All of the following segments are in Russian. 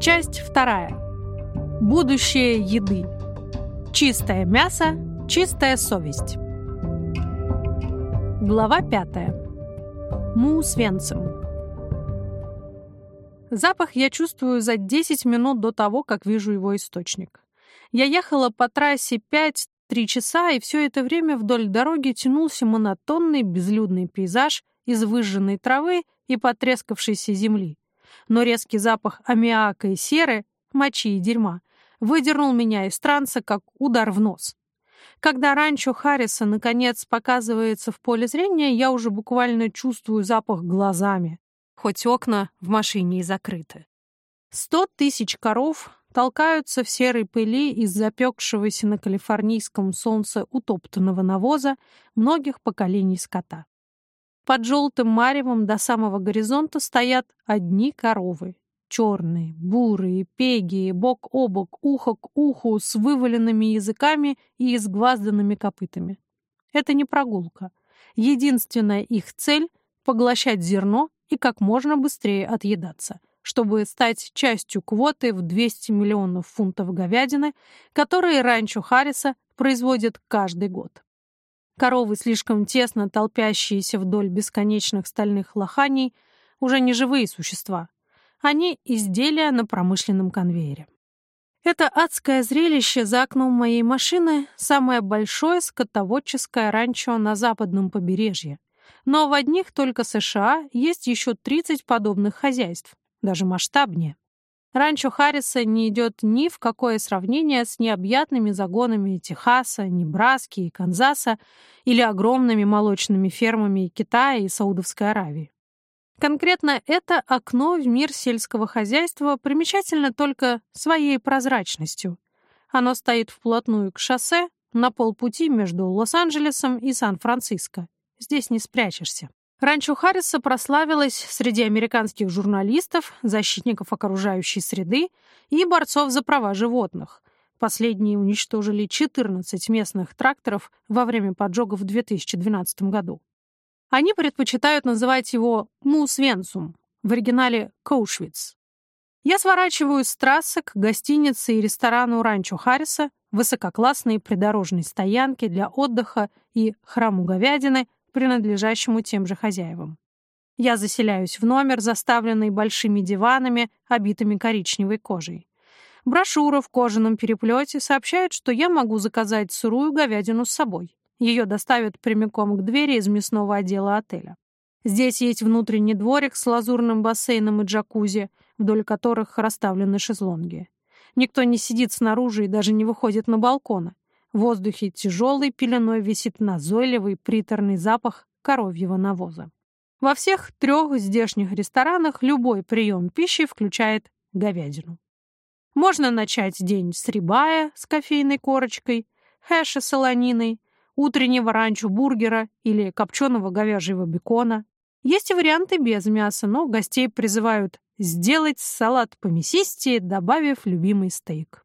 Часть вторая. Будущее еды. Чистое мясо, чистая совесть. Глава пятая. Му Свенцем. Запах я чувствую за 10 минут до того, как вижу его источник. Я ехала по трассе 5-3 часа, и все это время вдоль дороги тянулся монотонный безлюдный пейзаж из выжженной травы и потрескавшейся земли но резкий запах аммиака и серы, мочи и дерьма, выдернул меня из транса, как удар в нос. Когда ранчо Харриса наконец показывается в поле зрения, я уже буквально чувствую запах глазами, хоть окна в машине и закрыты. Сто тысяч коров толкаются в серой пыли из запекшегося на калифорнийском солнце утоптанного навоза многих поколений скота. Под желтым маревом до самого горизонта стоят одни коровы. Черные, бурые, пегие, бок о бок, ухо к уху, с вываленными языками и изгвазданными копытами. Это не прогулка. Единственная их цель — поглощать зерно и как можно быстрее отъедаться, чтобы стать частью квоты в 200 миллионов фунтов говядины, которые ранчо Харриса производит каждый год. Коровы, слишком тесно толпящиеся вдоль бесконечных стальных лоханий, уже не живые существа. Они — изделия на промышленном конвейере. Это адское зрелище за окном моей машины — самое большое скотоводческое ранчо на западном побережье. Но в одних только США есть еще 30 подобных хозяйств, даже масштабнее. Ранчо Харриса не идет ни в какое сравнение с необъятными загонами Техаса, Небраски и Канзаса или огромными молочными фермами Китая и Саудовской Аравии. Конкретно это окно в мир сельского хозяйства примечательно только своей прозрачностью. Оно стоит вплотную к шоссе на полпути между Лос-Анджелесом и Сан-Франциско. Здесь не спрячешься. Ранчо Харриса прославилась среди американских журналистов, защитников окружающей среды и борцов за права животных. Последние уничтожили 14 местных тракторов во время поджогов в 2012 году. Они предпочитают называть его Мусвенсум, в оригинале Коушвиц. Я сворачиваю с трассы к гостинице и ресторану Ранчо Харриса, высококлассной придорожной стоянке для отдыха и храму говядины, принадлежащему тем же хозяевам. Я заселяюсь в номер, заставленный большими диванами, обитыми коричневой кожей. Брошюра в кожаном переплете сообщает, что я могу заказать сырую говядину с собой. Ее доставят прямиком к двери из мясного отдела отеля. Здесь есть внутренний дворик с лазурным бассейном и джакузи, вдоль которых расставлены шезлонги. Никто не сидит снаружи и даже не выходит на балконы. В воздухе тяжелой пеленой висит назойливый приторный запах коровьего навоза. Во всех трех здешних ресторанах любой прием пищи включает говядину. Можно начать день с рибая с кофейной корочкой, хэша с солониной, утреннего ранчо-бургера или копченого говяжьего бекона. Есть и варианты без мяса, но гостей призывают сделать салат помесистее, добавив любимый стейк.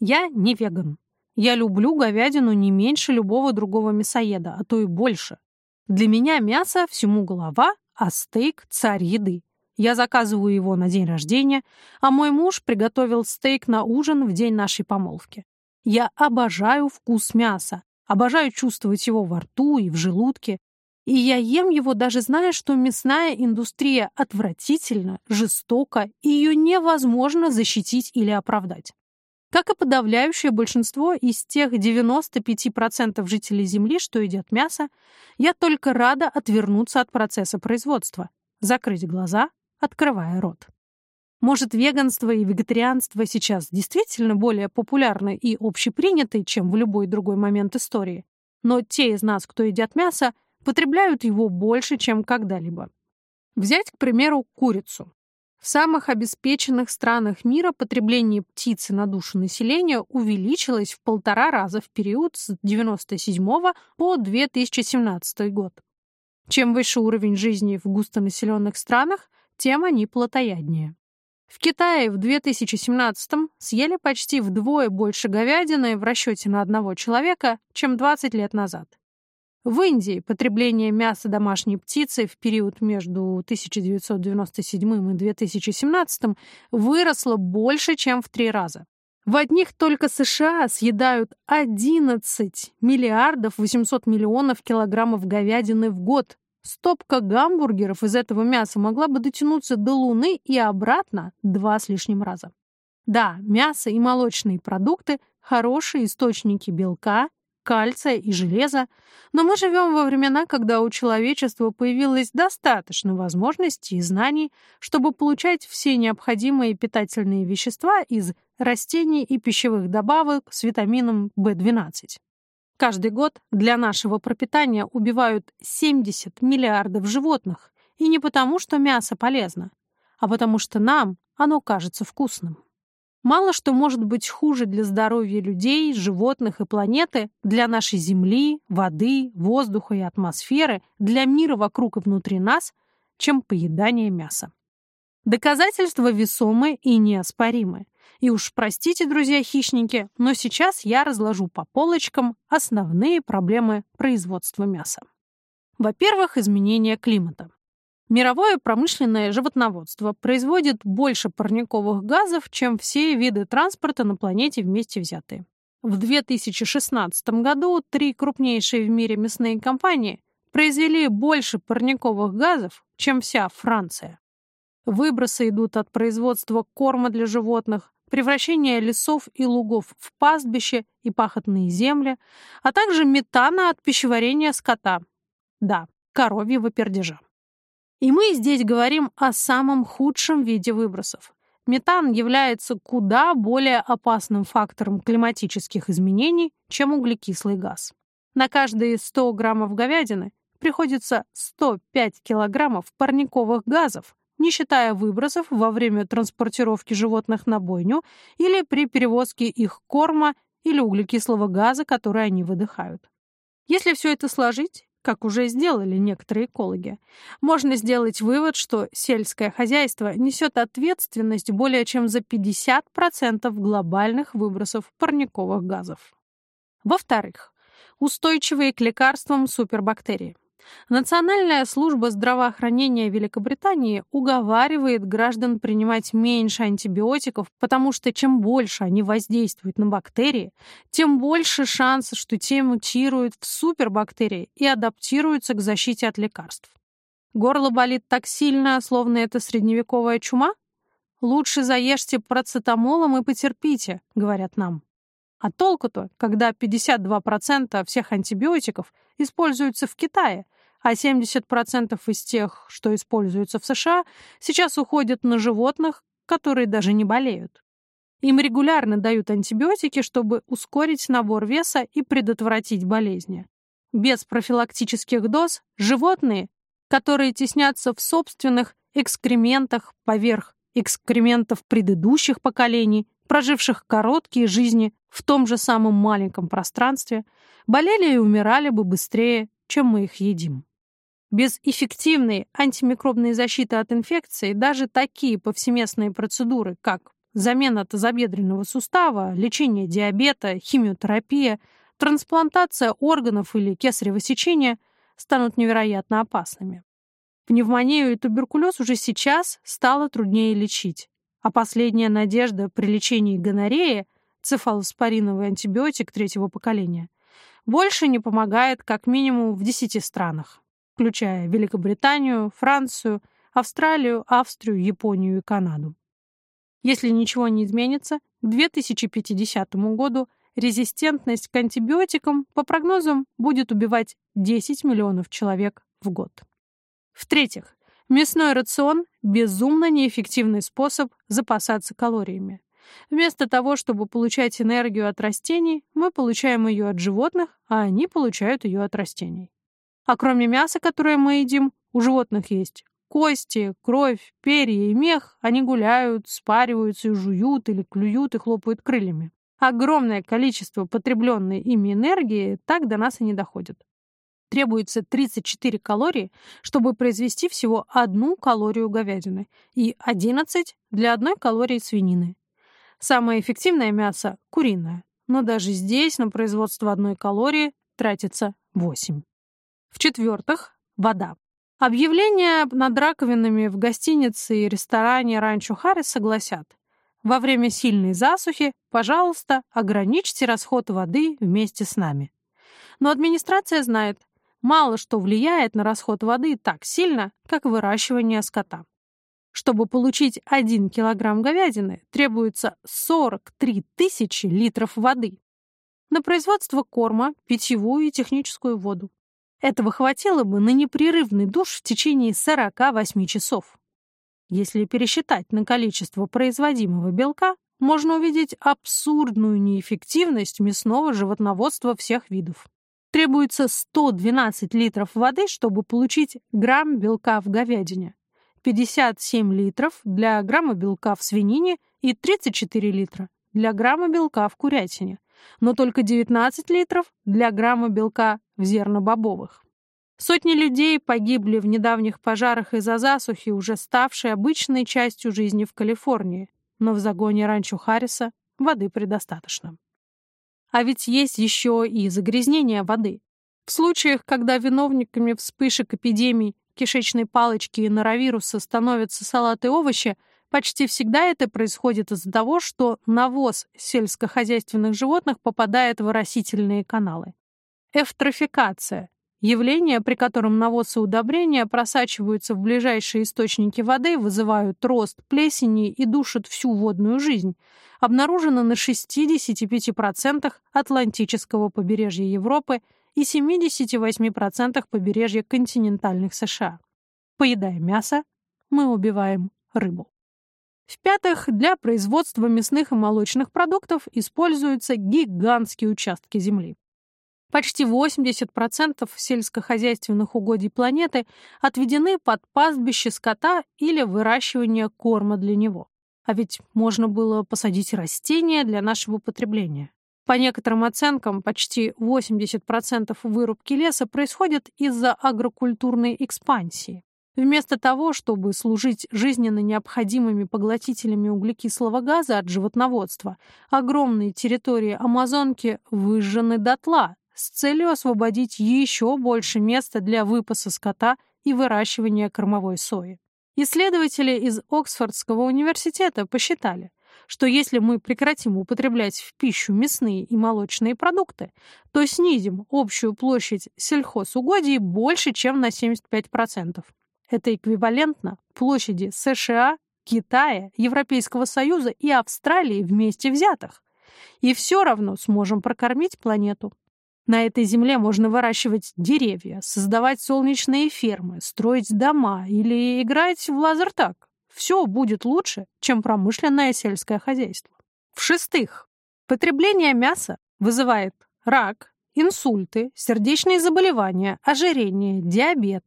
Я не веган. Я люблю говядину не меньше любого другого мясоеда, а то и больше. Для меня мясо всему голова, а стейк — царь еды. Я заказываю его на день рождения, а мой муж приготовил стейк на ужин в день нашей помолвки. Я обожаю вкус мяса, обожаю чувствовать его во рту и в желудке, и я ем его, даже зная, что мясная индустрия отвратительна, жестока, и ее невозможно защитить или оправдать. Как и подавляющее большинство из тех 95% жителей Земли, что едят мясо, я только рада отвернуться от процесса производства, закрыть глаза, открывая рот. Может, веганство и вегетарианство сейчас действительно более популярны и общеприняты, чем в любой другой момент истории, но те из нас, кто едят мясо, потребляют его больше, чем когда-либо. Взять, к примеру, курицу. В самых обеспеченных странах мира потребление птицы на душу населения увеличилось в полтора раза в период с 1997 по 2017 год. Чем выше уровень жизни в густонаселенных странах, тем они плотояднее. В Китае в 2017 съели почти вдвое больше говядины в расчете на одного человека, чем 20 лет назад. В Индии потребление мяса домашней птицы в период между 1997 и 2017 выросло больше, чем в три раза. В одних только США съедают 11 миллиардов 800 миллионов килограммов говядины в год. Стопка гамбургеров из этого мяса могла бы дотянуться до Луны и обратно два с лишним раза. Да, мясо и молочные продукты – хорошие источники белка, кальция и железа, но мы живем во времена, когда у человечества появилось достаточно возможностей и знаний, чтобы получать все необходимые питательные вещества из растений и пищевых добавок с витамином В12. Каждый год для нашего пропитания убивают 70 миллиардов животных, и не потому, что мясо полезно, а потому что нам оно кажется вкусным. Мало что может быть хуже для здоровья людей, животных и планеты, для нашей Земли, воды, воздуха и атмосферы, для мира вокруг и внутри нас, чем поедание мяса. Доказательства весомы и неоспоримы. И уж простите, друзья-хищники, но сейчас я разложу по полочкам основные проблемы производства мяса. Во-первых, изменение климата. Мировое промышленное животноводство производит больше парниковых газов, чем все виды транспорта на планете вместе взятые. В 2016 году три крупнейшие в мире мясные компании произвели больше парниковых газов, чем вся Франция. Выбросы идут от производства корма для животных, превращения лесов и лугов в пастбище и пахотные земли, а также метана от пищеварения скота. Да, коровьего пердежа. И мы здесь говорим о самом худшем виде выбросов. Метан является куда более опасным фактором климатических изменений, чем углекислый газ. На каждые 100 граммов говядины приходится 105 килограммов парниковых газов, не считая выбросов во время транспортировки животных на бойню или при перевозке их корма или углекислого газа, который они выдыхают. Если все это сложить, как уже сделали некоторые экологи, можно сделать вывод, что сельское хозяйство несет ответственность более чем за 50% глобальных выбросов парниковых газов. Во-вторых, устойчивые к лекарствам супербактерии. Национальная служба здравоохранения Великобритании уговаривает граждан принимать меньше антибиотиков, потому что чем больше они воздействуют на бактерии, тем больше шанс, что те мутируют в супербактерии и адаптируются к защите от лекарств. Горло болит так сильно, словно это средневековая чума? Лучше заешьте процетамолом и потерпите, говорят нам. А толку-то, когда 52% всех антибиотиков используются в Китае, а 70% из тех, что используются в США, сейчас уходят на животных, которые даже не болеют. Им регулярно дают антибиотики, чтобы ускорить набор веса и предотвратить болезни. Без профилактических доз животные, которые теснятся в собственных экскрементах поверх экскрементов предыдущих поколений, проживших короткие жизни в том же самом маленьком пространстве, болели и умирали бы быстрее, чем мы их едим. Без эффективной антимикробной защиты от инфекции даже такие повсеместные процедуры, как замена тазобедренного сустава, лечение диабета, химиотерапия, трансплантация органов или кесарево сечение, станут невероятно опасными. Пневмонию и туберкулез уже сейчас стало труднее лечить, а последняя надежда при лечении гонореи – цефалоспориновый антибиотик третьего поколения – больше не помогает как минимум в 10 странах включая Великобританию, Францию, Австралию, Австрию, Японию и Канаду. Если ничего не изменится, к 2050 году резистентность к антибиотикам, по прогнозам, будет убивать 10 миллионов человек в год. В-третьих, мясной рацион – безумно неэффективный способ запасаться калориями. Вместо того, чтобы получать энергию от растений, мы получаем ее от животных, а они получают ее от растений. А кроме мяса, которое мы едим, у животных есть кости, кровь, перья и мех. Они гуляют, спариваются и жуют или клюют и хлопают крыльями. Огромное количество потребленной ими энергии так до нас и не доходит. Требуется 34 калории, чтобы произвести всего одну калорию говядины и 11 для одной калории свинины. Самое эффективное мясо – куриное, но даже здесь на производство одной калории тратится 8. В-четвертых, вода. Объявления над раковинами в гостинице и ресторане Ранчо Харрис согласят. Во время сильной засухи, пожалуйста, ограничьте расход воды вместе с нами. Но администрация знает, мало что влияет на расход воды так сильно, как выращивание скота. Чтобы получить 1 килограмм говядины, требуется 43 тысячи литров воды. На производство корма, питьевую и техническую воду. Этого хватило бы на непрерывный душ в течение 48 часов. Если пересчитать на количество производимого белка, можно увидеть абсурдную неэффективность мясного животноводства всех видов. Требуется 112 литров воды, чтобы получить грамм белка в говядине, 57 литров для грамма белка в свинине и 34 литра для грамма белка в курятине, но только 19 литров для грамма белка в зернобобовых. Сотни людей погибли в недавних пожарах из-за засухи, уже ставшей обычной частью жизни в Калифорнии, но в загоне ранчо Харриса воды предостаточно. А ведь есть еще и загрязнение воды. В случаях, когда виновниками вспышек эпидемий кишечной палочки и норовируса становятся салаты и овощи, почти всегда это происходит из-за того, что навоз сельскохозяйственных животных попадает в растительные каналы. Эвтрофикация Явления, при котором навоз и удобрения просачиваются в ближайшие источники воды, вызывают рост плесени и душат всю водную жизнь, обнаружено на 65% Атлантического побережья Европы и 78% побережья континентальных США. Поедая мясо, мы убиваем рыбу. В-пятых, для производства мясных и молочных продуктов используются гигантские участки земли. Почти 80% сельскохозяйственных угодий планеты отведены под пастбище скота или выращивание корма для него. А ведь можно было посадить растения для нашего потребления. По некоторым оценкам, почти 80% вырубки леса происходит из-за агрокультурной экспансии. Вместо того, чтобы служить жизненно необходимыми поглотителями углекислого газа от животноводства, огромные территории Амазонки выжжены дотла, с целью освободить еще больше места для выпаса скота и выращивания кормовой сои. Исследователи из Оксфордского университета посчитали, что если мы прекратим употреблять в пищу мясные и молочные продукты, то снизим общую площадь сельхозугодий больше, чем на 75%. Это эквивалентно площади США, Китая, Европейского Союза и Австралии вместе взятых. И все равно сможем прокормить планету. На этой земле можно выращивать деревья, создавать солнечные фермы, строить дома или играть в лазертаг. Все будет лучше, чем промышленное сельское хозяйство. В-шестых, потребление мяса вызывает рак, инсульты, сердечные заболевания, ожирение, диабет,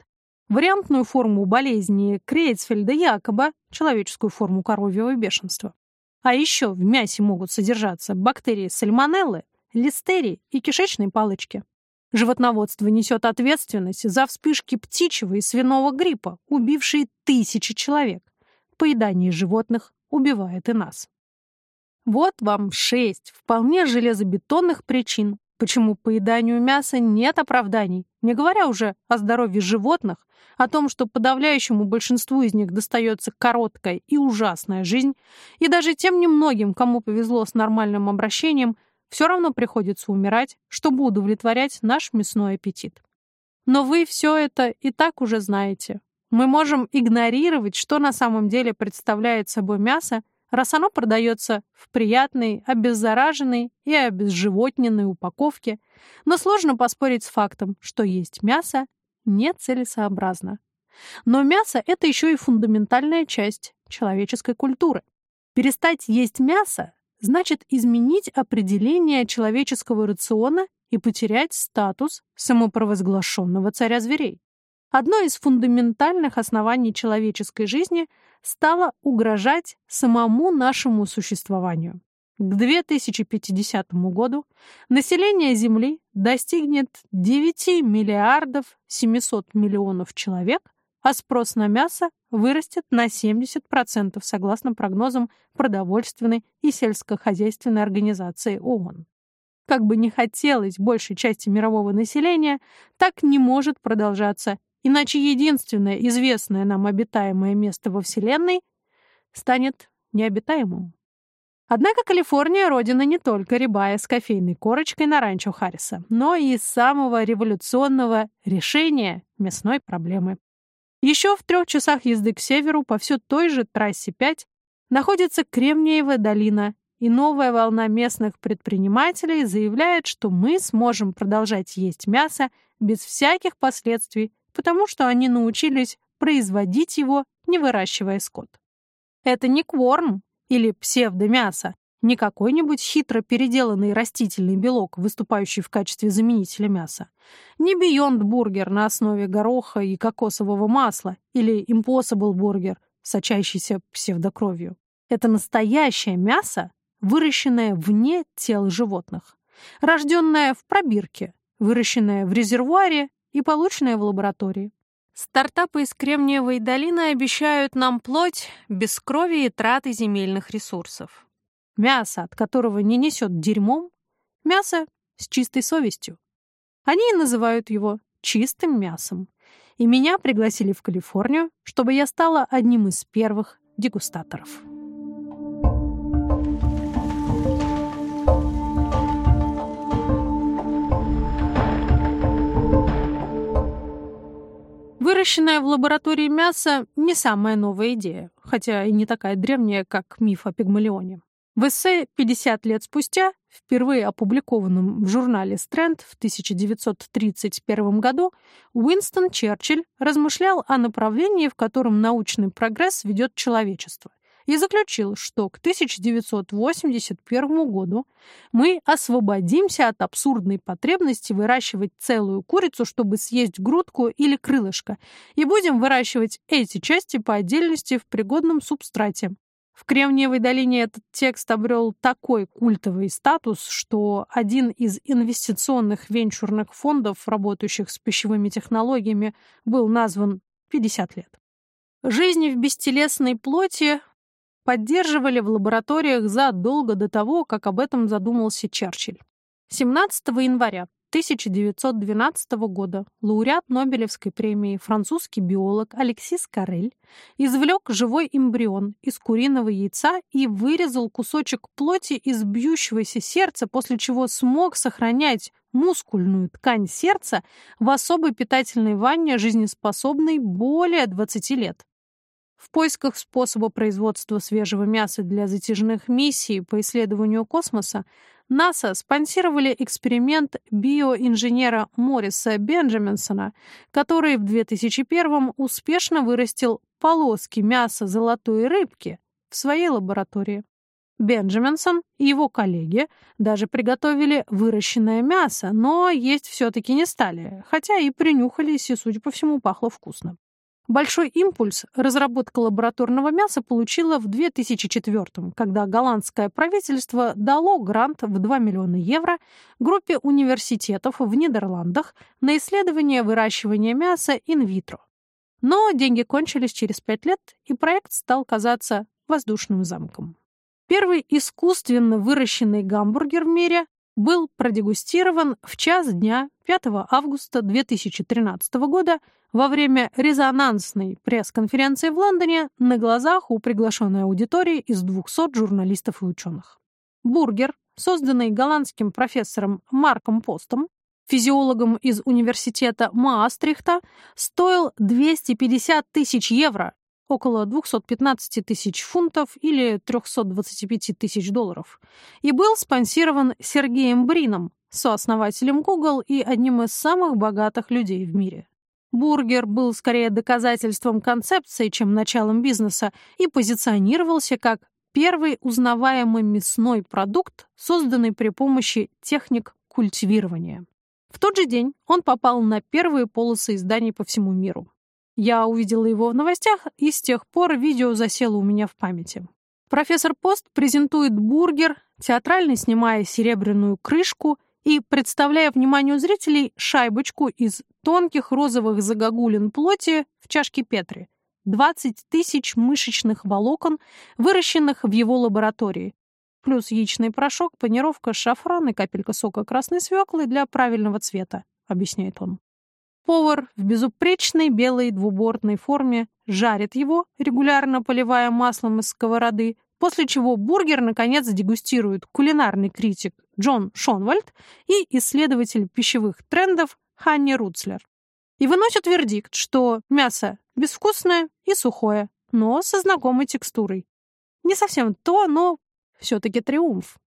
вариантную форму болезни Крейцфельда-Якоба, человеческую форму коровьего бешенства. А еще в мясе могут содержаться бактерии сальмонеллы, листерии и кишечной палочки. Животноводство несет ответственность за вспышки птичьего и свиного гриппа, убившие тысячи человек. Поедание животных убивает и нас. Вот вам шесть вполне железобетонных причин, почему поеданию мяса нет оправданий, не говоря уже о здоровье животных, о том, что подавляющему большинству из них достается короткая и ужасная жизнь, и даже тем немногим, кому повезло с нормальным обращением – все равно приходится умирать, чтобы удовлетворять наш мясной аппетит. Но вы все это и так уже знаете. Мы можем игнорировать, что на самом деле представляет собой мясо, раз оно продается в приятной, обеззараженной и обезживотненной упаковке, но сложно поспорить с фактом, что есть мясо нецелесообразно. Но мясо — это еще и фундаментальная часть человеческой культуры. Перестать есть мясо значит изменить определение человеческого рациона и потерять статус самопровозглашенного царя зверей. Одно из фундаментальных оснований человеческой жизни стало угрожать самому нашему существованию. К 2050 году население Земли достигнет 9 миллиардов 700 миллионов человек, а спрос на мясо вырастет на 70% согласно прогнозам Продовольственной и сельскохозяйственной организации ООН. как бы не хотелось большей части мирового населения, так не может продолжаться, иначе единственное известное нам обитаемое место во Вселенной станет необитаемым. Однако Калифорния — родина не только рибая с кофейной корочкой на ранчо Харриса, но и самого революционного решения мясной проблемы. Еще в трех часах езды к северу по все той же трассе 5 находится Кремниевая долина, и новая волна местных предпринимателей заявляет, что мы сможем продолжать есть мясо без всяких последствий, потому что они научились производить его, не выращивая скот. Это не кворм или псевдомясо, не какой-нибудь хитро переделанный растительный белок, выступающий в качестве заменителя мяса, не Beyond бургер на основе гороха и кокосового масла или Impossible бургер, сочащийся псевдокровью. Это настоящее мясо, выращенная вне тел животных, рожденная в пробирке, выращенная в резервуаре и полученная в лаборатории. Стартапы из Кремниевой долины обещают нам плоть без крови и траты земельных ресурсов. Мясо, от которого не несет дерьмом, мясо с чистой совестью. Они называют его чистым мясом. И меня пригласили в Калифорнию, чтобы я стала одним из первых дегустаторов. Выращенное в лаборатории мясо — не самая новая идея, хотя и не такая древняя, как миф о Пигмалионе. В эссе «50 лет спустя», впервые опубликованном в журнале «Стрэнд» в 1931 году, Уинстон Черчилль размышлял о направлении, в котором научный прогресс ведет человечество и заключил, что к 1981 году мы освободимся от абсурдной потребности выращивать целую курицу, чтобы съесть грудку или крылышко, и будем выращивать эти части по отдельности в пригодном субстрате. В Кремниевой долине этот текст обрел такой культовый статус, что один из инвестиционных венчурных фондов, работающих с пищевыми технологиями, был назван «50 лет». Жизнь в бестелесной плоти поддерживали в лабораториях задолго до того, как об этом задумался Черчилль. 17 января 1912 года лауреат Нобелевской премии французский биолог Алексис Карель извлек живой эмбрион из куриного яйца и вырезал кусочек плоти из бьющегося сердца, после чего смог сохранять мускульную ткань сердца в особой питательной ванне, жизнеспособной более 20 лет. В поисках способа производства свежего мяса для затяжных миссий по исследованию космоса НАСА спонсировали эксперимент биоинженера Мориса Бенджаминсона, который в 2001 успешно вырастил полоски мяса золотой рыбки в своей лаборатории. Бенджаминсон и его коллеги даже приготовили выращенное мясо, но есть все-таки не стали, хотя и принюхались, и, судя по всему, пахло вкусно. Большой импульс разработка лабораторного мяса получила в 2004 когда голландское правительство дало грант в 2 миллиона евро группе университетов в Нидерландах на исследование выращивания мяса инвитро. Но деньги кончились через 5 лет, и проект стал казаться воздушным замком. Первый искусственно выращенный гамбургер в мире был продегустирован в час дня 5 августа 2013 года во время резонансной пресс-конференции в Лондоне на глазах у приглашенной аудитории из 200 журналистов и ученых. Бургер, созданный голландским профессором Марком Постом, физиологом из университета Маастрихта, стоил 250 тысяч евро, около 215 тысяч фунтов или 325 тысяч долларов, и был спонсирован Сергеем Брином, сооснователем Google и одним из самых богатых людей в мире. Бургер был скорее доказательством концепции, чем началом бизнеса, и позиционировался как первый узнаваемый мясной продукт, созданный при помощи техник культивирования. В тот же день он попал на первые полосы изданий по всему миру. Я увидела его в новостях, и с тех пор видео засело у меня в памяти. Профессор Пост презентует бургер, театрально снимая серебряную крышку и представляя вниманию зрителей шайбочку из тонких розовых загогулин плоти в чашке Петри. 20 тысяч мышечных волокон, выращенных в его лаборатории. плюс яичный порошок, панировка, шафран и капелька сока красной свеклы для правильного цвета, объясняет он. Повар в безупречной белой двубортной форме жарит его, регулярно поливая маслом из сковороды, после чего бургер, наконец, дегустирует кулинарный критик Джон Шонвальд и исследователь пищевых трендов Ханни Руцлер. И выносят вердикт, что мясо безвкусное и сухое, но со знакомой текстурой. Не совсем то, но все-таки триумф.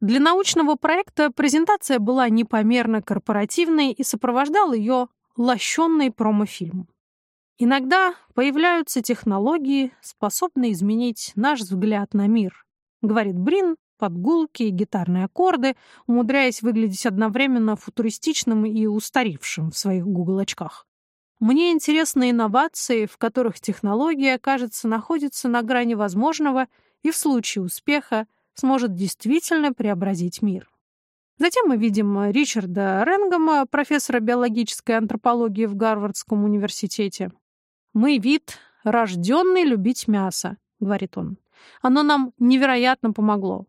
Для научного проекта презентация была непомерно корпоративной и сопровождал ее лощенный промофильм. Иногда появляются технологии, способные изменить наш взгляд на мир, говорит Брин под гулки и гитарные аккорды, умудряясь выглядеть одновременно футуристичным и устаревшим в своих Google-очках. Мне интересны инновации, в которых технология, кажется, находится на грани возможного и в случае успеха сможет действительно преобразить мир. Затем мы видим Ричарда Ренгома, профессора биологической антропологии в Гарвардском университете. «Мы вид, рожденный любить мясо», — говорит он. «Оно нам невероятно помогло.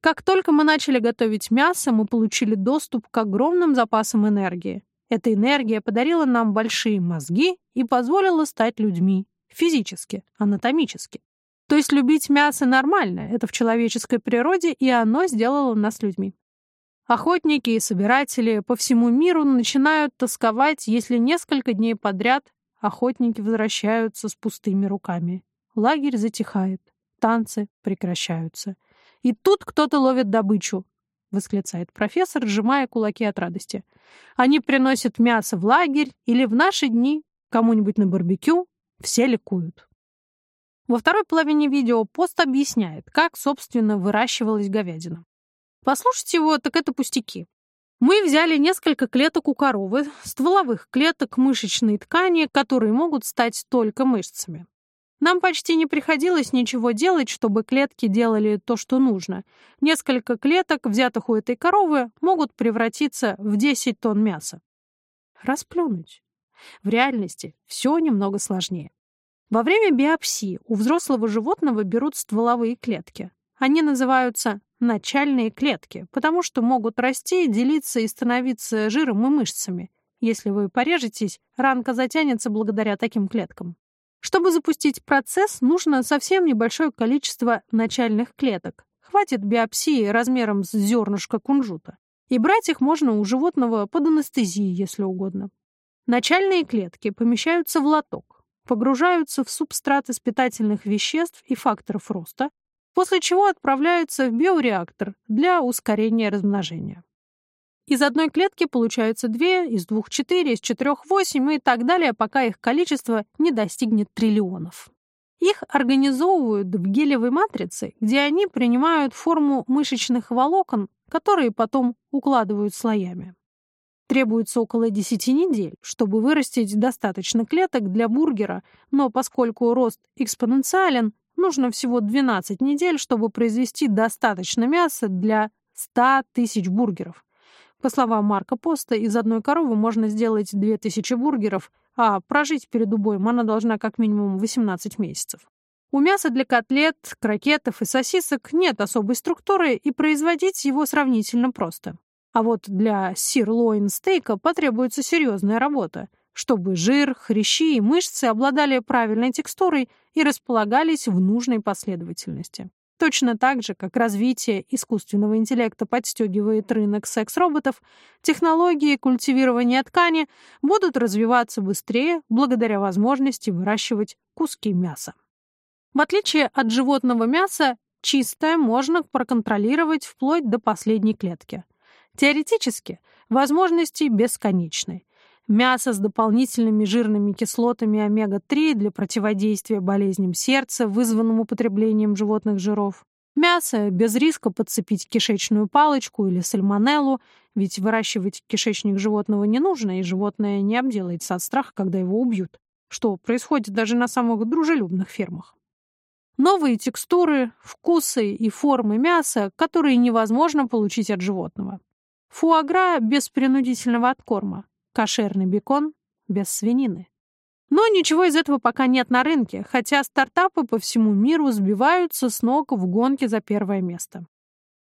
Как только мы начали готовить мясо, мы получили доступ к огромным запасам энергии. Эта энергия подарила нам большие мозги и позволила стать людьми. Физически, анатомически. То есть любить мясо нормально, это в человеческой природе, и оно сделало нас людьми. Охотники и собиратели по всему миру начинают тосковать, если несколько дней подряд охотники возвращаются с пустыми руками. Лагерь затихает, танцы прекращаются. И тут кто-то ловит добычу, восклицает профессор, сжимая кулаки от радости. Они приносят мясо в лагерь или в наши дни кому-нибудь на барбекю, все ликуют. Во второй половине видео пост объясняет, как, собственно, выращивалась говядина. Послушать его, так это пустяки. Мы взяли несколько клеток у коровы, стволовых клеток мышечной ткани, которые могут стать только мышцами. Нам почти не приходилось ничего делать, чтобы клетки делали то, что нужно. Несколько клеток, взятых у этой коровы, могут превратиться в 10 тонн мяса. Расплюнуть. В реальности все немного сложнее. Во время биопсии у взрослого животного берут стволовые клетки. Они называются начальные клетки, потому что могут расти, делиться и становиться жиром и мышцами. Если вы порежетесь, ранка затянется благодаря таким клеткам. Чтобы запустить процесс, нужно совсем небольшое количество начальных клеток. Хватит биопсии размером с зернышко кунжута. И брать их можно у животного под анестезией, если угодно. Начальные клетки помещаются в лоток, погружаются в субстрат из питательных веществ и факторов роста, после чего отправляются в биореактор для ускорения размножения. Из одной клетки получаются две, из двух — четыре, из четырех — восемь и так далее, пока их количество не достигнет триллионов. Их организовывают в гелевой матрице, где они принимают форму мышечных волокон, которые потом укладывают слоями. Требуется около 10 недель, чтобы вырастить достаточно клеток для бургера, но поскольку рост экспоненциален, Нужно всего 12 недель, чтобы произвести достаточно мяса для 100 тысяч бургеров. По словам Марка Поста, из одной коровы можно сделать 2000 бургеров, а прожить перед убоем она должна как минимум 18 месяцев. У мяса для котлет, крокетов и сосисок нет особой структуры, и производить его сравнительно просто. А вот для сир-лоин стейка потребуется серьезная работа — чтобы жир, хрящи и мышцы обладали правильной текстурой и располагались в нужной последовательности. Точно так же, как развитие искусственного интеллекта подстегивает рынок секс-роботов, технологии культивирования ткани будут развиваться быстрее благодаря возможности выращивать куски мяса. В отличие от животного мяса, чистое можно проконтролировать вплоть до последней клетки. Теоретически, возможности бесконечны. Мясо с дополнительными жирными кислотами омега-3 для противодействия болезням сердца, вызванным употреблением животных жиров. Мясо без риска подцепить кишечную палочку или сальмонеллу, ведь выращивать кишечник животного не нужно, и животное не обделается от страха, когда его убьют, что происходит даже на самых дружелюбных фермах. Новые текстуры, вкусы и формы мяса, которые невозможно получить от животного. Фуагра без принудительного откорма кошерный бекон без свинины. Но ничего из этого пока нет на рынке, хотя стартапы по всему миру сбиваются с ног в гонке за первое место.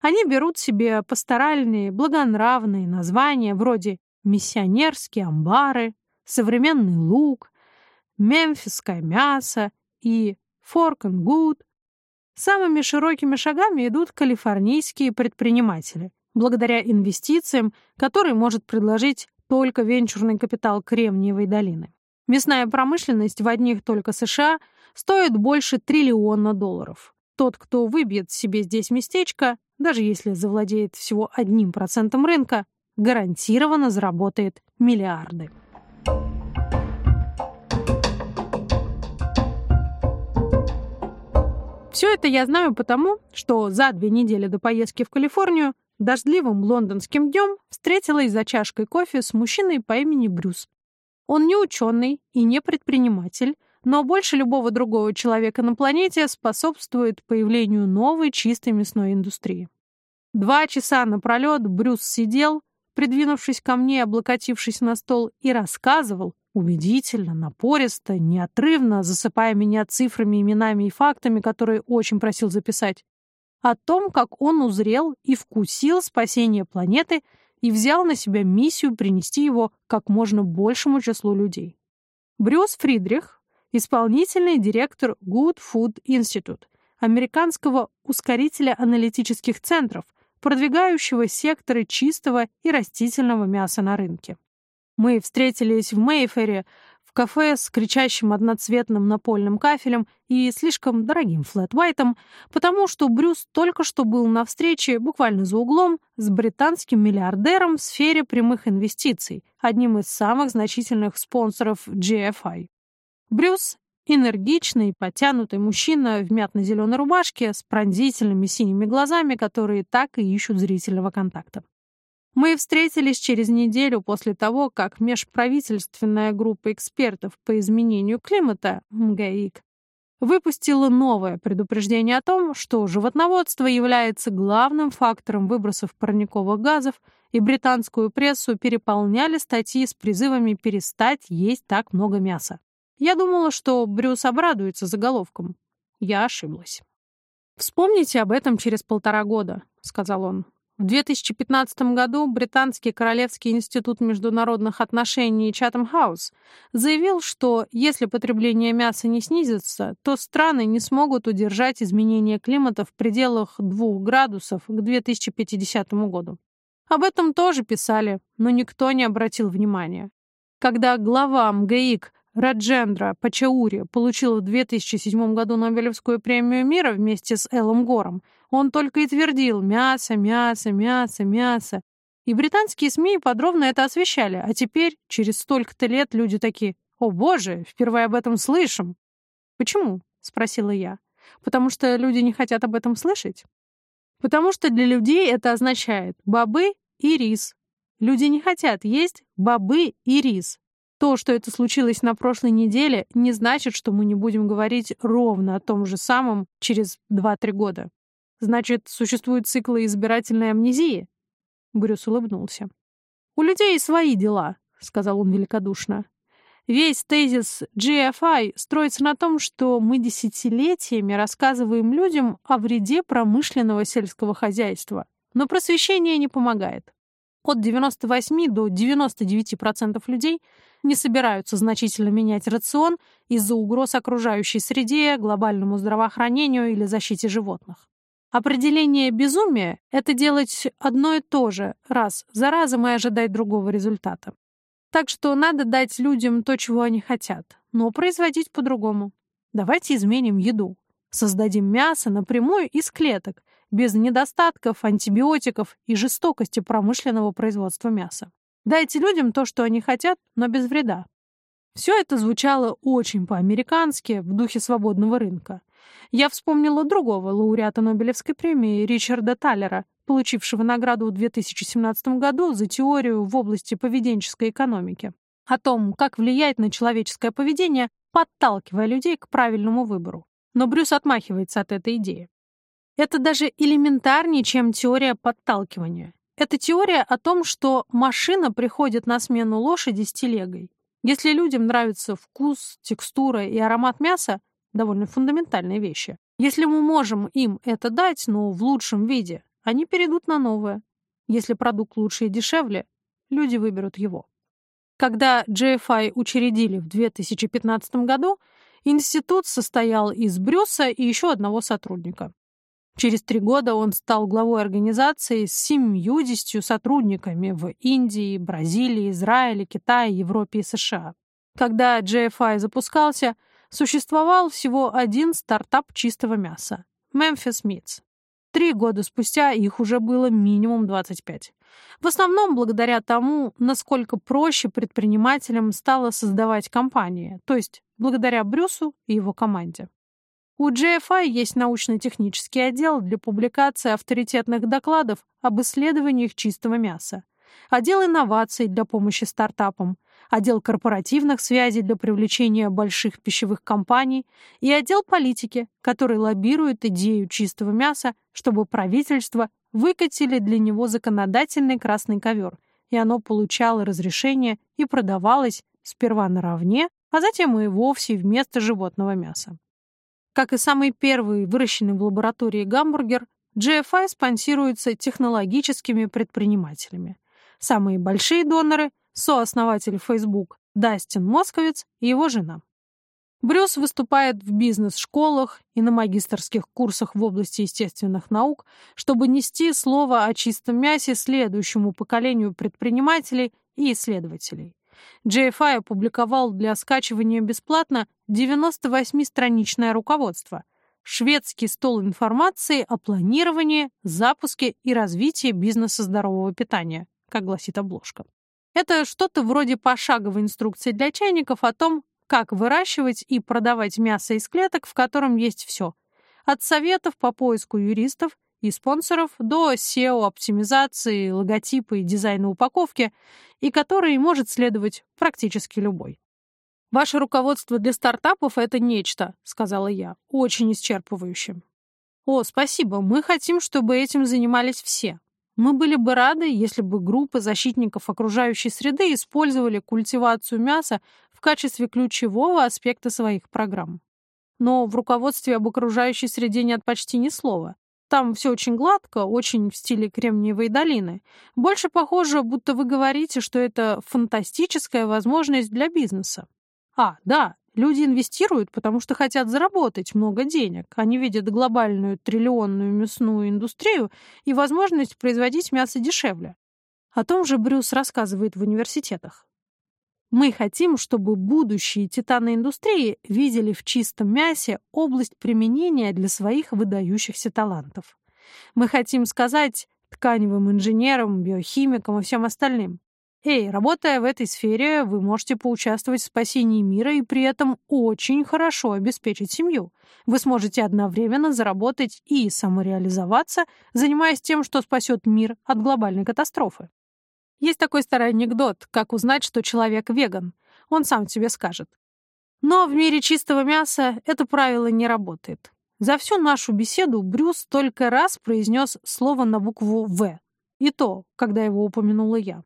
Они берут себе пасторальные, благонравные названия вроде «миссионерские амбары», «современный лук», «мемфисское мясо» и «fork and good». Самыми широкими шагами идут калифорнийские предприниматели, благодаря инвестициям, которые может предложить только венчурный капитал Кремниевой долины. Мясная промышленность в одних только США стоит больше триллиона долларов. Тот, кто выбьет себе здесь местечко, даже если завладеет всего одним процентом рынка, гарантированно заработает миллиарды. Все это я знаю потому, что за две недели до поездки в Калифорнию дождливым лондонским днем встретилась за чашкой кофе с мужчиной по имени Брюс. Он не ученый и не предприниматель, но больше любого другого человека на планете способствует появлению новой чистой мясной индустрии. Два часа напролет Брюс сидел, придвинувшись ко мне, облокотившись на стол, и рассказывал, убедительно, напористо, неотрывно, засыпая меня цифрами, именами и фактами, которые очень просил записать, о том, как он узрел и вкусил спасение планеты и взял на себя миссию принести его как можно большему числу людей. Брюс Фридрих, исполнительный директор Good Food Institute, американского ускорителя аналитических центров, продвигающего секторы чистого и растительного мяса на рынке. Мы встретились в Мейфере, в кафе с кричащим одноцветным напольным кафелем и слишком дорогим флэт-вайтом, потому что Брюс только что был на встрече буквально за углом с британским миллиардером в сфере прямых инвестиций, одним из самых значительных спонсоров GFI. Брюс — энергичный, потянутый мужчина в мятно-зеленой рубашке с пронзительными синими глазами, которые так и ищут зрительного контакта. Мы встретились через неделю после того, как межправительственная группа экспертов по изменению климата, МГИК, выпустила новое предупреждение о том, что животноводство является главным фактором выбросов парниковых газов, и британскую прессу переполняли статьи с призывами перестать есть так много мяса. Я думала, что Брюс обрадуется заголовком. Я ошиблась. «Вспомните об этом через полтора года», — сказал он. В 2015 году Британский Королевский институт международных отношений Chatham House заявил, что если потребление мяса не снизится, то страны не смогут удержать изменение климата в пределах 2 градусов к 2050 году. Об этом тоже писали, но никто не обратил внимания. Когда глава МГИК Раджендра Пачаури получил в 2007 году Нобелевскую премию мира вместе с Эллом Гором, он только и твердил «мясо, мясо, мясо, мясо». И британские СМИ подробно это освещали, а теперь, через столько-то лет, люди такие «О, боже, впервые об этом слышим». «Почему?» — спросила я. «Потому что люди не хотят об этом слышать?» «Потому что для людей это означает бобы и рис. Люди не хотят есть бобы и рис. То, что это случилось на прошлой неделе, не значит, что мы не будем говорить ровно о том же самом через 2-3 года. Значит, существуют циклы избирательной амнезии? Брюс улыбнулся. У людей свои дела, сказал он великодушно. Весь тезис GFI строится на том, что мы десятилетиями рассказываем людям о вреде промышленного сельского хозяйства, но просвещение не помогает. От 98 до 99% людей не собираются значительно менять рацион из-за угроз окружающей среде, глобальному здравоохранению или защите животных. Определение безумия — это делать одно и то же раз за разом и ожидать другого результата. Так что надо дать людям то, чего они хотят, но производить по-другому. Давайте изменим еду. Создадим мясо напрямую из клеток, без недостатков, антибиотиков и жестокости промышленного производства мяса. Дайте людям то, что они хотят, но без вреда. Все это звучало очень по-американски, в духе свободного рынка. Я вспомнила другого лауреата Нобелевской премии Ричарда Таллера, получившего награду в 2017 году за теорию в области поведенческой экономики. О том, как влияет на человеческое поведение, подталкивая людей к правильному выбору. Но Брюс отмахивается от этой идеи. Это даже элементарнее, чем теория подталкивания. Это теория о том, что машина приходит на смену лошади с телегой. Если людям нравится вкус, текстура и аромат мяса, довольно фундаментальные вещи. Если мы можем им это дать, но в лучшем виде, они перейдут на новое. Если продукт лучше и дешевле, люди выберут его. Когда GFI учредили в 2015 году, институт состоял из Брюса и еще одного сотрудника. Через три года он стал главой организации с 70 сотрудниками в Индии, Бразилии, Израиле, Китае, Европе и США. Когда GFI запускался, существовал всего один стартап чистого мяса — Memphis Meats. Три года спустя их уже было минимум 25. В основном благодаря тому, насколько проще предпринимателям стало создавать компании, то есть благодаря Брюсу и его команде. У GFI есть научно-технический отдел для публикации авторитетных докладов об исследованиях чистого мяса, отдел инноваций для помощи стартапам, отдел корпоративных связей для привлечения больших пищевых компаний и отдел политики, который лоббирует идею чистого мяса, чтобы правительство выкатили для него законодательный красный ковер, и оно получало разрешение и продавалось сперва наравне, а затем и вовсе вместо животного мяса. Как и самый первый выращенный в лаборатории гамбургер, GFI спонсируется технологическими предпринимателями. Самые большие доноры сооснователь Facebook Дастин Московец и его жена. Брюс выступает в бизнес-школах и на магистрских курсах в области естественных наук, чтобы нести слово о чистом мясе следующему поколению предпринимателей и исследователей. JFI опубликовал для скачивания бесплатно 98-страничное руководство «Шведский стол информации о планировании, запуске и развитии бизнеса здорового питания», как гласит обложка. Это что-то вроде пошаговой инструкции для чайников о том, как выращивать и продавать мясо из клеток, в котором есть все. От советов по поиску юристов и спонсоров до SEO-оптимизации, логотипа и дизайна упаковки, и который может следовать практически любой. «Ваше руководство для стартапов — это нечто», — сказала я, — «очень исчерпывающим». «О, спасибо, мы хотим, чтобы этим занимались все. Мы были бы рады, если бы группы защитников окружающей среды использовали культивацию мяса в качестве ключевого аспекта своих программ. Но в руководстве об окружающей среде нет почти ни слова. Там все очень гладко, очень в стиле Кремниевой долины. Больше похоже, будто вы говорите, что это фантастическая возможность для бизнеса. А, да, Люди инвестируют, потому что хотят заработать много денег. Они видят глобальную триллионную мясную индустрию и возможность производить мясо дешевле. О том же Брюс рассказывает в университетах. Мы хотим, чтобы будущие титаны индустрии видели в чистом мясе область применения для своих выдающихся талантов. Мы хотим сказать тканевым инженерам, биохимикам и всем остальным. Эй, работая в этой сфере, вы можете поучаствовать в спасении мира и при этом очень хорошо обеспечить семью. Вы сможете одновременно заработать и самореализоваться, занимаясь тем, что спасет мир от глобальной катастрофы. Есть такой старый анекдот, как узнать, что человек веган. Он сам тебе скажет. Но в мире чистого мяса это правило не работает. За всю нашу беседу Брюс только раз произнес слово на букву «В». И то, когда его упомянула я.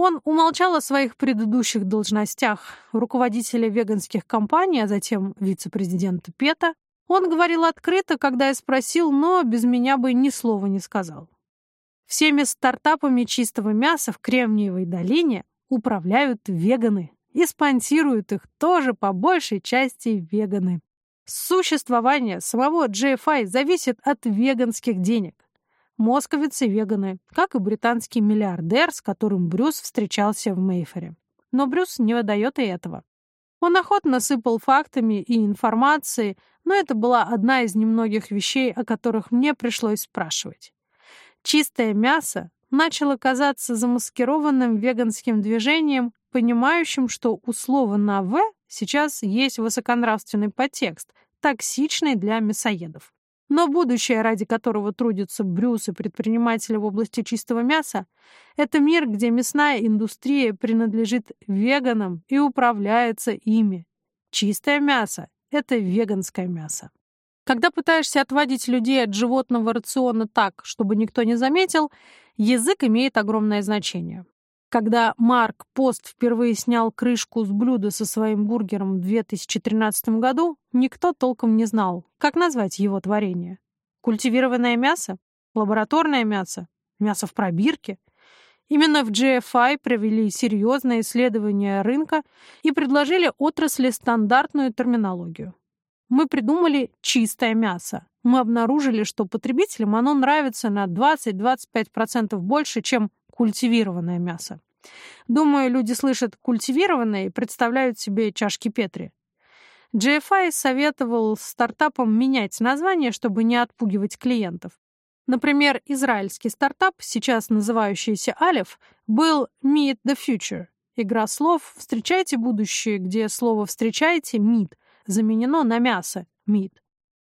Он умолчал о своих предыдущих должностях руководителя веганских компаний, а затем вице-президента ПЕТа. Он говорил открыто, когда я спросил, но без меня бы ни слова не сказал. Всеми стартапами чистого мяса в Кремниевой долине управляют веганы и спонсируют их тоже по большей части веганы. Существование самого GFI зависит от веганских денег московицы-веганы, как и британский миллиардер, с которым Брюс встречался в Мейфере. Но Брюс не выдает и этого. Он охотно сыпал фактами и информацией, но это была одна из немногих вещей, о которых мне пришлось спрашивать. Чистое мясо начало казаться замаскированным веганским движением, понимающим, что у слова на «в» сейчас есть высоконравственный подтекст, токсичный для мясоедов. Но будущее, ради которого трудятся Брюс и предприниматели в области чистого мяса, это мир, где мясная индустрия принадлежит веганам и управляется ими. Чистое мясо — это веганское мясо. Когда пытаешься отводить людей от животного рациона так, чтобы никто не заметил, язык имеет огромное значение. Когда Марк Пост впервые снял крышку с блюда со своим бургером в 2013 году, никто толком не знал, как назвать его творение. Культивированное мясо? Лабораторное мясо? Мясо в пробирке? Именно в GFI провели серьезное исследование рынка и предложили отрасли стандартную терминологию. Мы придумали чистое мясо. Мы обнаружили, что потребителям оно нравится на 20-25% больше, чем культивированное мясо. Думаю, люди слышат «культивированное» и представляют себе чашки Петри. GFI советовал стартапам менять название, чтобы не отпугивать клиентов. Например, израильский стартап, сейчас называющийся Алиф, был Meet the Future. Игра слов «Встречайте будущее», где слово «встречайте» — «meet» заменено на мясо — «meat».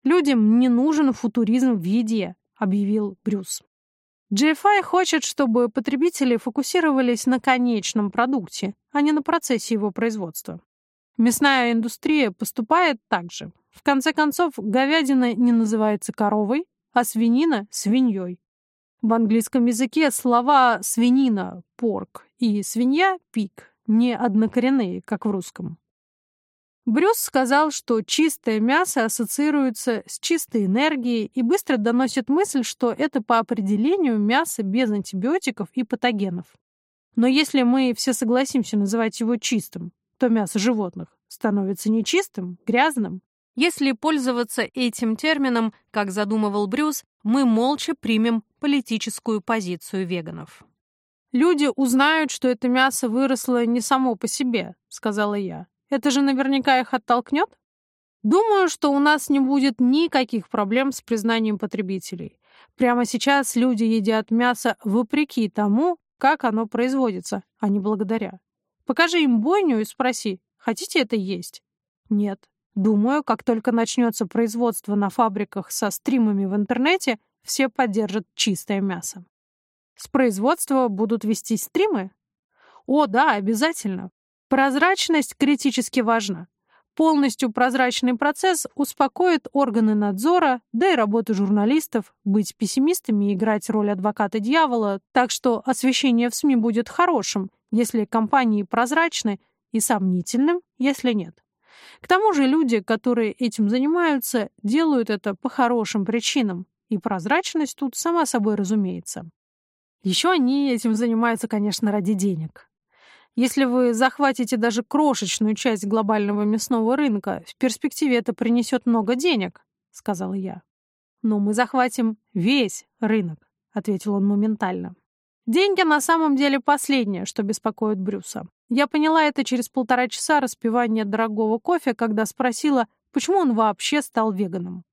«Людям не нужен футуризм в еде», — объявил Брюс. GFI хочет, чтобы потребители фокусировались на конечном продукте, а не на процессе его производства. Мясная индустрия поступает так же. В конце концов, говядина не называется коровой, а свинина — свиньей. В английском языке слова «свинина» — «порк» и «свинья» — «пик» не однокоренные, как в русском. Брюс сказал, что чистое мясо ассоциируется с чистой энергией и быстро доносит мысль, что это по определению мясо без антибиотиков и патогенов. Но если мы все согласимся называть его чистым, то мясо животных становится нечистым, грязным. Если пользоваться этим термином, как задумывал Брюс, мы молча примем политическую позицию веганов. «Люди узнают, что это мясо выросло не само по себе», — сказала я. Это же наверняка их оттолкнет? Думаю, что у нас не будет никаких проблем с признанием потребителей. Прямо сейчас люди едят мясо вопреки тому, как оно производится, а не благодаря. Покажи им бойню и спроси, хотите это есть? Нет. Думаю, как только начнется производство на фабриках со стримами в интернете, все поддержат чистое мясо. С производства будут вести стримы? О, да, обязательно. Прозрачность критически важна. Полностью прозрачный процесс успокоит органы надзора, да и работу журналистов, быть пессимистами и играть роль адвоката дьявола, так что освещение в СМИ будет хорошим, если компании прозрачны, и сомнительным, если нет. К тому же люди, которые этим занимаются, делают это по хорошим причинам, и прозрачность тут сама собой разумеется. Еще они этим занимаются, конечно, ради денег. Если вы захватите даже крошечную часть глобального мясного рынка, в перспективе это принесет много денег, — сказала я. Но мы захватим весь рынок, — ответил он моментально. Деньги на самом деле последнее, что беспокоит Брюса. Я поняла это через полтора часа распивания дорогого кофе, когда спросила, почему он вообще стал веганом.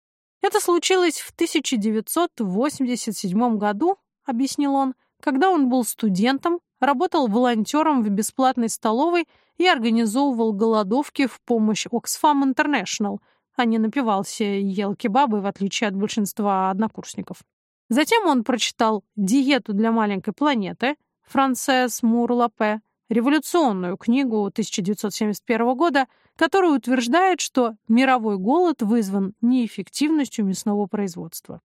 Это случилось в 1987 году, объяснил он, когда он был студентом работал волонтером в бесплатной столовой и организовывал голодовки в помощь Oxfam International, а не напивался и ел кебабы, в отличие от большинства однокурсников. Затем он прочитал «Диету для маленькой планеты» Франсес Мур-Лапе, революционную книгу 1971 года, которая утверждает, что мировой голод вызван неэффективностью мясного производства.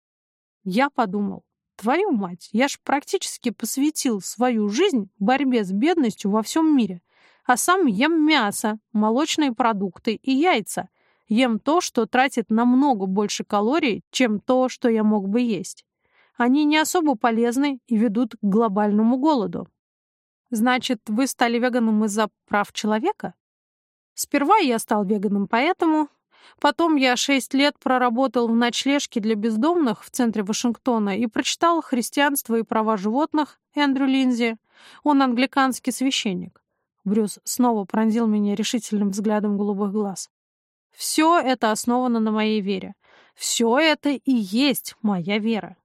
Я подумал, Твою мать, я ж практически посвятил свою жизнь борьбе с бедностью во всем мире. А сам ем мясо, молочные продукты и яйца. Ем то, что тратит намного больше калорий, чем то, что я мог бы есть. Они не особо полезны и ведут к глобальному голоду. Значит, вы стали веганом из-за прав человека? Сперва я стал веганом поэтому, Потом я шесть лет проработал в ночлежке для бездомных в центре Вашингтона и прочитал «Христианство и права животных» Эндрю Линзи. Он англиканский священник. Брюс снова пронзил меня решительным взглядом голубых глаз. Все это основано на моей вере. Все это и есть моя вера.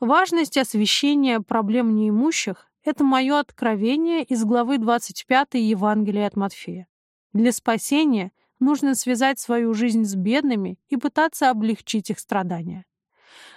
Важность освещения проблем неимущих — это мое откровение из главы 25 Евангелия от Матфея. Для спасения — нужно связать свою жизнь с бедными и пытаться облегчить их страдания.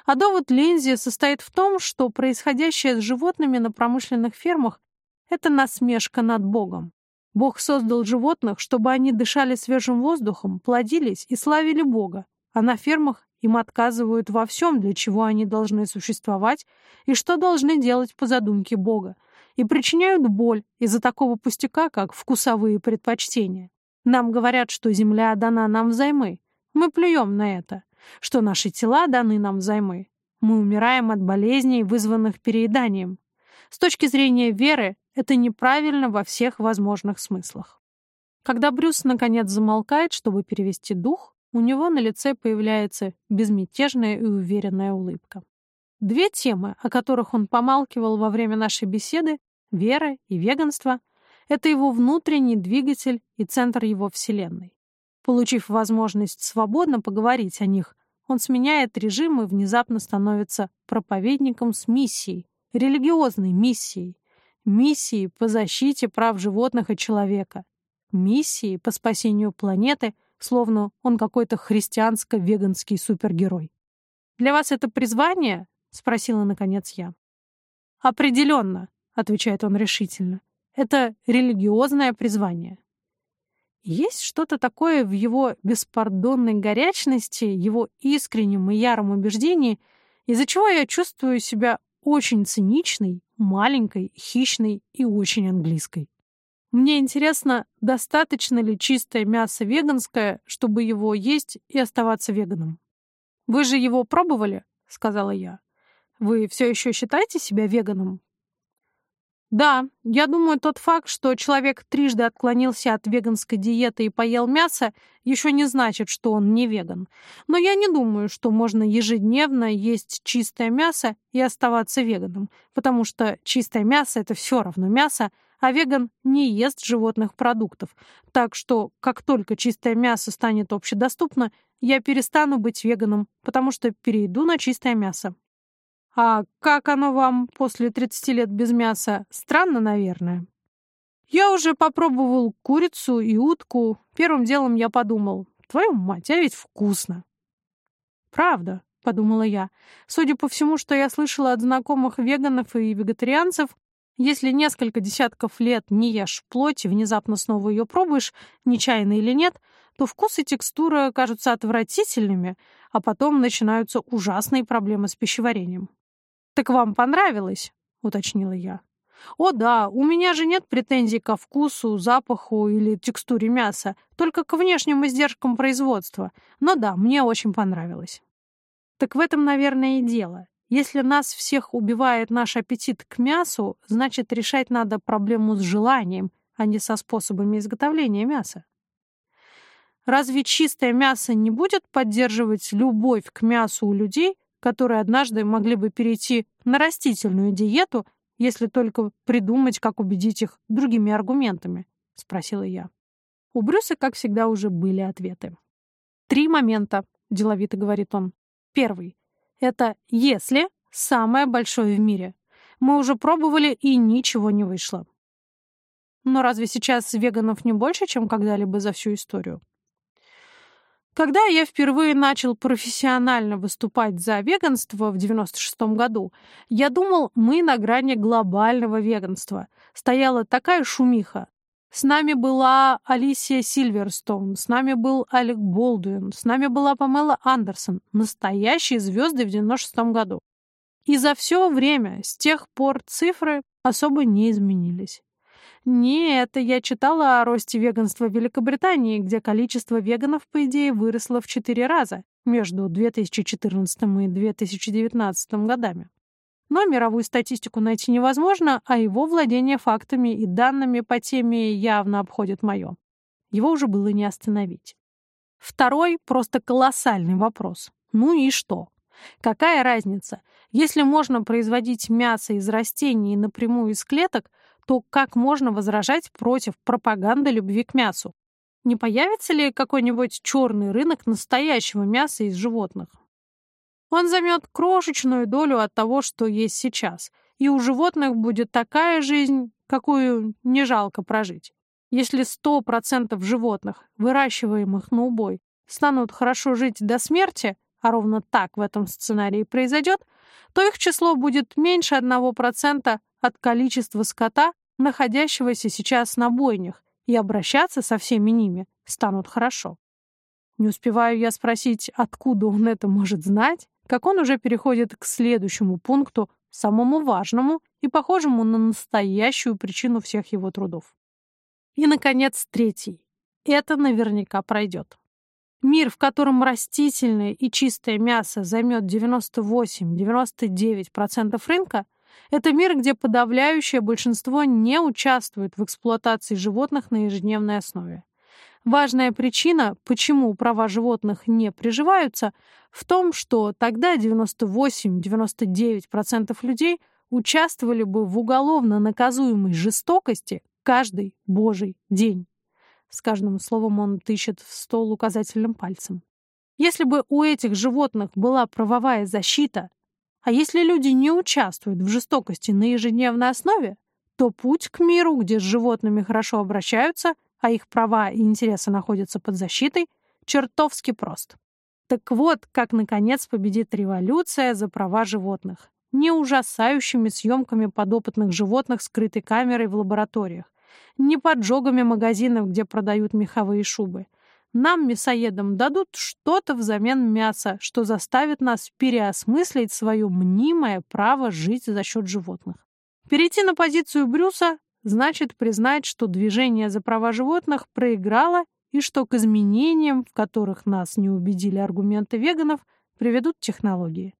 А довод Линзи состоит в том, что происходящее с животными на промышленных фермах — это насмешка над Богом. Бог создал животных, чтобы они дышали свежим воздухом, плодились и славили Бога, а на фермах им отказывают во всем, для чего они должны существовать и что должны делать по задумке Бога, и причиняют боль из-за такого пустяка, как вкусовые предпочтения. Нам говорят, что земля дана нам взаймы. Мы плюем на это. Что наши тела даны нам взаймы. Мы умираем от болезней, вызванных перееданием. С точки зрения веры, это неправильно во всех возможных смыслах. Когда Брюс наконец замолкает, чтобы перевести дух, у него на лице появляется безмятежная и уверенная улыбка. Две темы, о которых он помалкивал во время нашей беседы, вера и веганство, это его внутренний двигатель и центр его вселенной. Получив возможность свободно поговорить о них, он сменяет режим и внезапно становится проповедником с миссией, религиозной миссией, миссией по защите прав животных и человека, миссией по спасению планеты, словно он какой-то христианско-веганский супергерой. «Для вас это призвание?» — спросила наконец я. «Определенно», — отвечает он решительно. «Это религиозное призвание». Есть что-то такое в его беспардонной горячности, его искреннем и яром убеждении, из-за чего я чувствую себя очень циничной, маленькой, хищной и очень английской. Мне интересно, достаточно ли чистое мясо веганское, чтобы его есть и оставаться веганом. «Вы же его пробовали?» — сказала я. «Вы все еще считаете себя веганом?» Да, я думаю, тот факт, что человек трижды отклонился от веганской диеты и поел мясо, еще не значит, что он не веган. Но я не думаю, что можно ежедневно есть чистое мясо и оставаться веганом, потому что чистое мясо — это все равно мясо, а веган не ест животных продуктов. Так что, как только чистое мясо станет общедоступно, я перестану быть веганом, потому что перейду на чистое мясо. А как оно вам после 30 лет без мяса? Странно, наверное. Я уже попробовал курицу и утку. Первым делом я подумал, твою мать, а ведь вкусно. Правда, подумала я. Судя по всему, что я слышала от знакомых веганов и вегетарианцев, если несколько десятков лет не ешь плоть и внезапно снова ее пробуешь, нечаянно или нет, то вкус и текстура кажутся отвратительными, а потом начинаются ужасные проблемы с пищеварением. «Так вам понравилось?» — уточнила я. «О да, у меня же нет претензий ко вкусу, запаху или текстуре мяса, только к внешним издержкам производства. Но да, мне очень понравилось». Так в этом, наверное, и дело. Если нас всех убивает наш аппетит к мясу, значит, решать надо проблему с желанием, а не со способами изготовления мяса. Разве чистое мясо не будет поддерживать любовь к мясу у людей, которые однажды могли бы перейти на растительную диету, если только придумать, как убедить их другими аргументами?» — спросила я. У Брюса, как всегда, уже были ответы. «Три момента», — деловито говорит он. «Первый — это «если» самое большое в мире. Мы уже пробовали, и ничего не вышло». Но разве сейчас веганов не больше, чем когда-либо за всю историю? Когда я впервые начал профессионально выступать за веганство в 96 году, я думал, мы на грани глобального веганства. Стояла такая шумиха. С нами была Алисия Сильверстоун, с нами был Алек Болдуин, с нами была Памела Андерсон, настоящие звезды в 96 году. И за все время, с тех пор цифры особо не изменились. Нет, я читала о росте веганства в Великобритании, где количество веганов, по идее, выросло в четыре раза между 2014 и 2019 годами. Но мировую статистику найти невозможно, а его владение фактами и данными по теме явно обходит мое. Его уже было не остановить. Второй — просто колоссальный вопрос. Ну и что? Какая разница? Если можно производить мясо из растений напрямую из клеток, то как можно возражать против пропаганды любви к мясу? Не появится ли какой-нибудь черный рынок настоящего мяса из животных? Он займет крошечную долю от того, что есть сейчас, и у животных будет такая жизнь, какую не жалко прожить. Если 100% животных, выращиваемых на убой, станут хорошо жить до смерти, а ровно так в этом сценарии произойдет, то их число будет меньше 1% от количества скота, находящегося сейчас на бойнях, и обращаться со всеми ними станут хорошо. Не успеваю я спросить, откуда он это может знать, как он уже переходит к следующему пункту, самому важному и похожему на настоящую причину всех его трудов. И, наконец, третий. Это наверняка пройдет. Мир, в котором растительное и чистое мясо займет 98-99% рынка, это мир, где подавляющее большинство не участвует в эксплуатации животных на ежедневной основе. Важная причина, почему права животных не приживаются, в том, что тогда 98-99% людей участвовали бы в уголовно наказуемой жестокости каждый божий день. С каждым словом он тыщет в стол указательным пальцем. Если бы у этих животных была правовая защита, а если люди не участвуют в жестокости на ежедневной основе, то путь к миру, где с животными хорошо обращаются, а их права и интересы находятся под защитой, чертовски прост. Так вот, как, наконец, победит революция за права животных. Не ужасающими съемками подопытных животных скрытой камерой в лабораториях, не поджогами магазинов, где продают меховые шубы. Нам, мясоедам, дадут что-то взамен мяса, что заставит нас переосмыслить свое мнимое право жить за счет животных. Перейти на позицию Брюса значит признать, что движение за права животных проиграло и что к изменениям, в которых нас не убедили аргументы веганов, приведут технологии.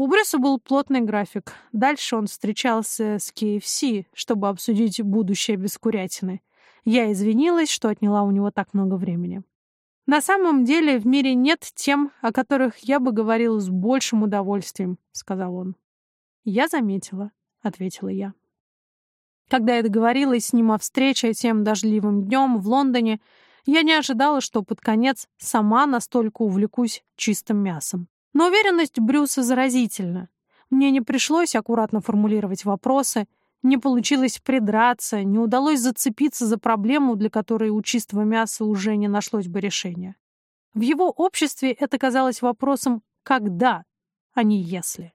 У Брюса был плотный график. Дальше он встречался с KFC, чтобы обсудить будущее без курятины. Я извинилась, что отняла у него так много времени. На самом деле в мире нет тем, о которых я бы говорил с большим удовольствием, сказал он. Я заметила, ответила я. Когда я договорилась с ним о встрече тем дождливым днем в Лондоне, я не ожидала, что под конец сама настолько увлекусь чистым мясом. Но уверенность Брюса заразительна. Мне не пришлось аккуратно формулировать вопросы, не получилось придраться, не удалось зацепиться за проблему, для которой у чистого мяса уже не нашлось бы решения. В его обществе это казалось вопросом «когда», а не «если».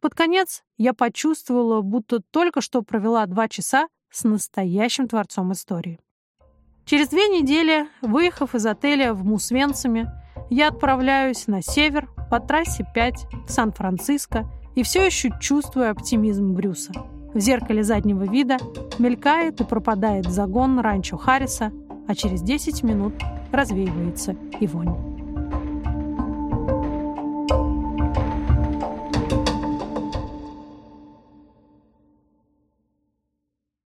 Под конец я почувствовала, будто только что провела два часа с настоящим творцом истории. Через две недели, выехав из отеля в Мусвенцами, я отправляюсь на север по трассе 5 в Сан-Франциско и все еще чувствую оптимизм Брюса. В зеркале заднего вида мелькает и пропадает загон ранчо Харриса, а через 10 минут развеивается и вонь.